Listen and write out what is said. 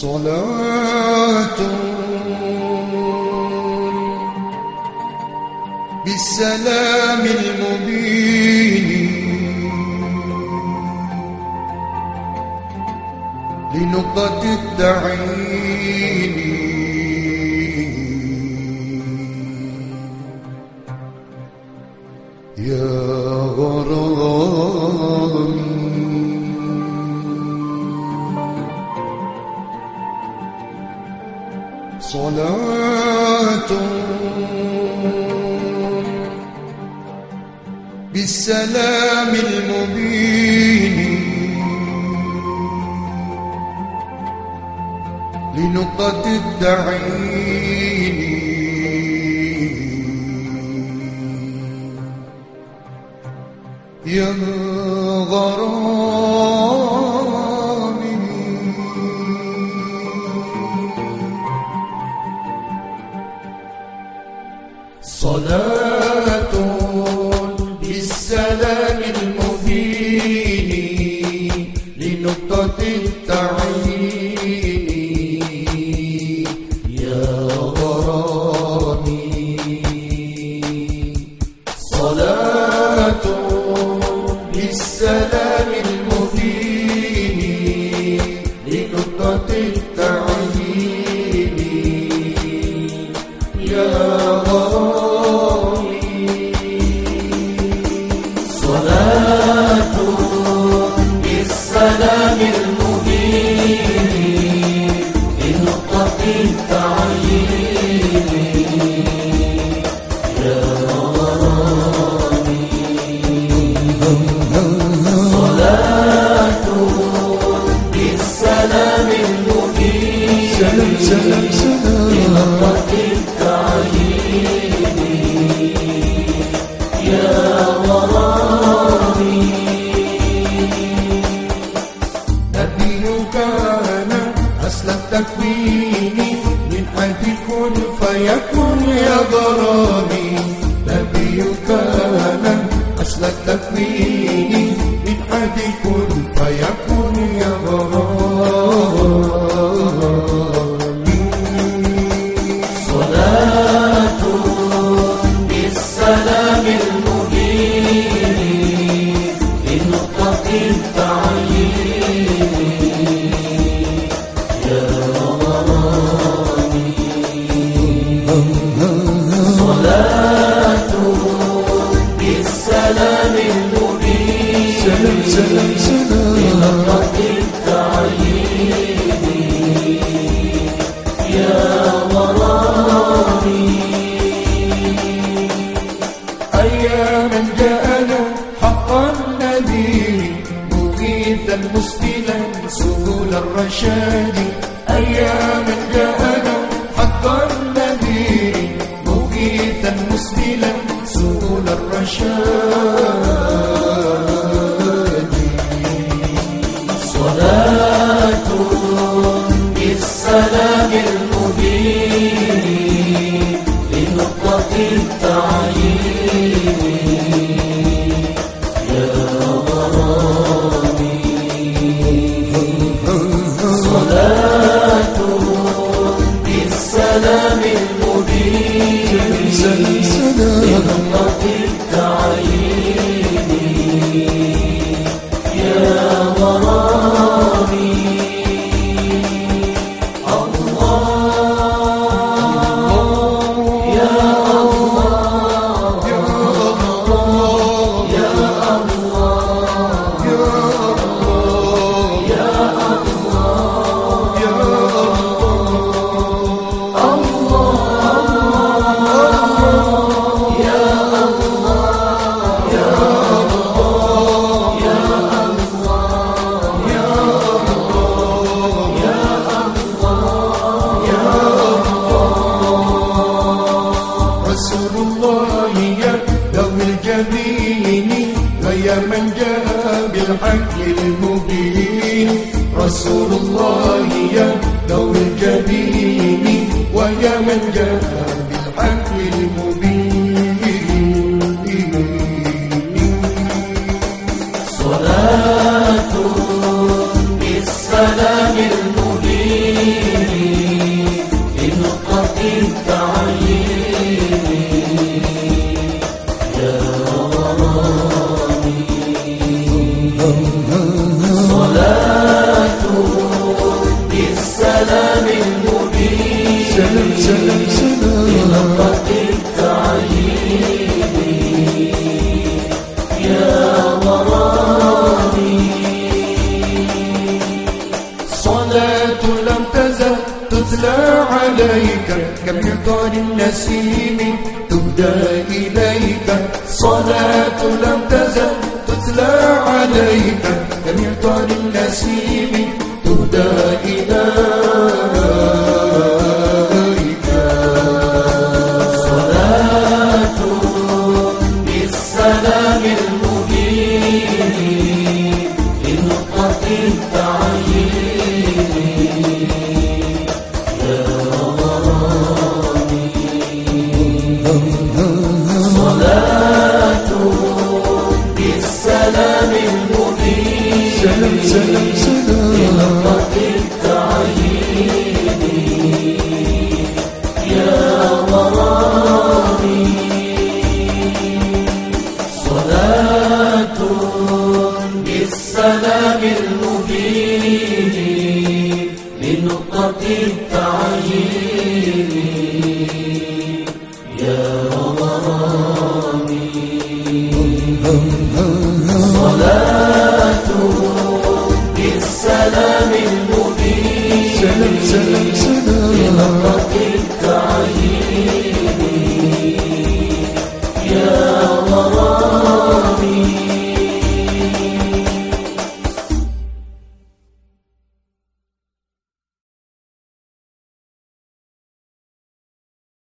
صلاة. بالسلام المبين. لنقطة التعيين. صلاة. بالسلام المبين. لنقطة التعيين يا لنقطة التعيين. يا غرامي صلاة بالسلام يكن يضرني نبيك أنا أصل التكوين من عهد فيكن فيكون الرشاد أياما جاءنا حقا نذير مغيثا مسبلا سبل الرشاد. رسول الله يا دوم الجبين ويا من جاء بالحق المبين رسول الله يا دوم الجبين ويا من جاء بالحق سلام سلام سلام إلى التعليم يا لم تزل تتلى عليك كمقدار النسيم تهدى إليك صلاة لم تزل تتلى عليك كمقدار النسيم لنقطة التعيين صلاة بالسلام المبين سلام سلام سلام. بالسلام المبين لنقطة